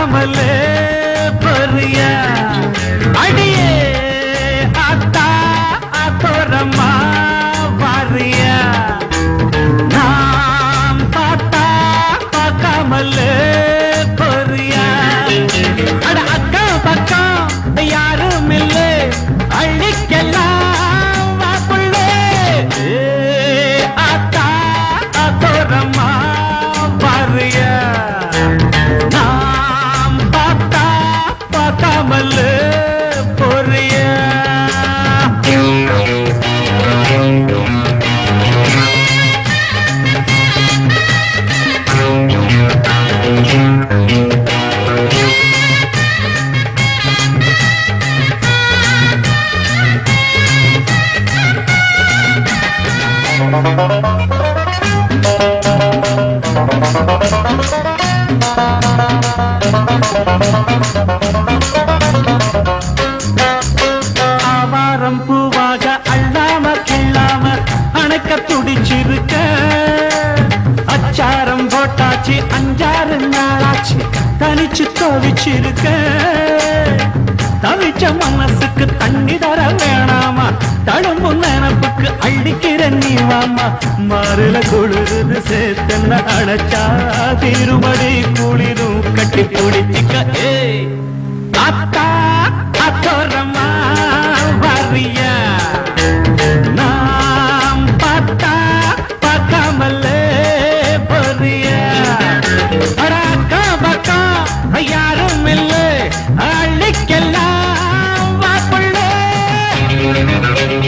கமலே பொரியா కమలే போட்டாச்சு அஞ்சாறு நாளாச்சு தனிச்சு தவிச்சிருக்க. தவிச்ச மனசுக்கு தண்ணி தர வேணாமா? தழும்பு நினப்புக்கு அள்ளிக்கிற நீ வாமா மாறுல குளிருது சேர்த்தென்ன அழைச்சா திருமடி குளிரும் கட்டி குளிச்சிக்க ஏ அத்தா அத்தோர்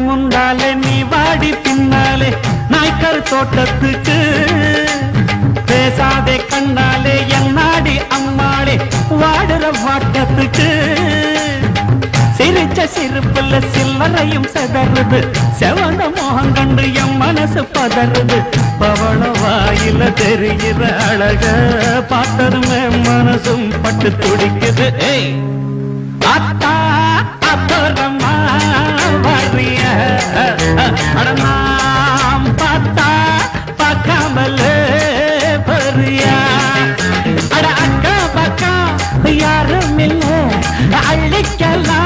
போறேன் முன்னாலே நீ வாடி பின்னாலே நாய்க்கர் தோட்டத்துக்கு. பேசாதே கண்ணாலே என்னாடி அம்மாளே வாடுற வாட்டத்துக்கு. சிரிச்ச சிரிப்புல சில்லறையும் செதறுது. செவன மோகம் கண்டு என் மனசு பதறுது. பவள வாயில தெரிகிற அழக பார்த்ததுமே மனசும் பட்டு துடிக்குது. ஏய் que la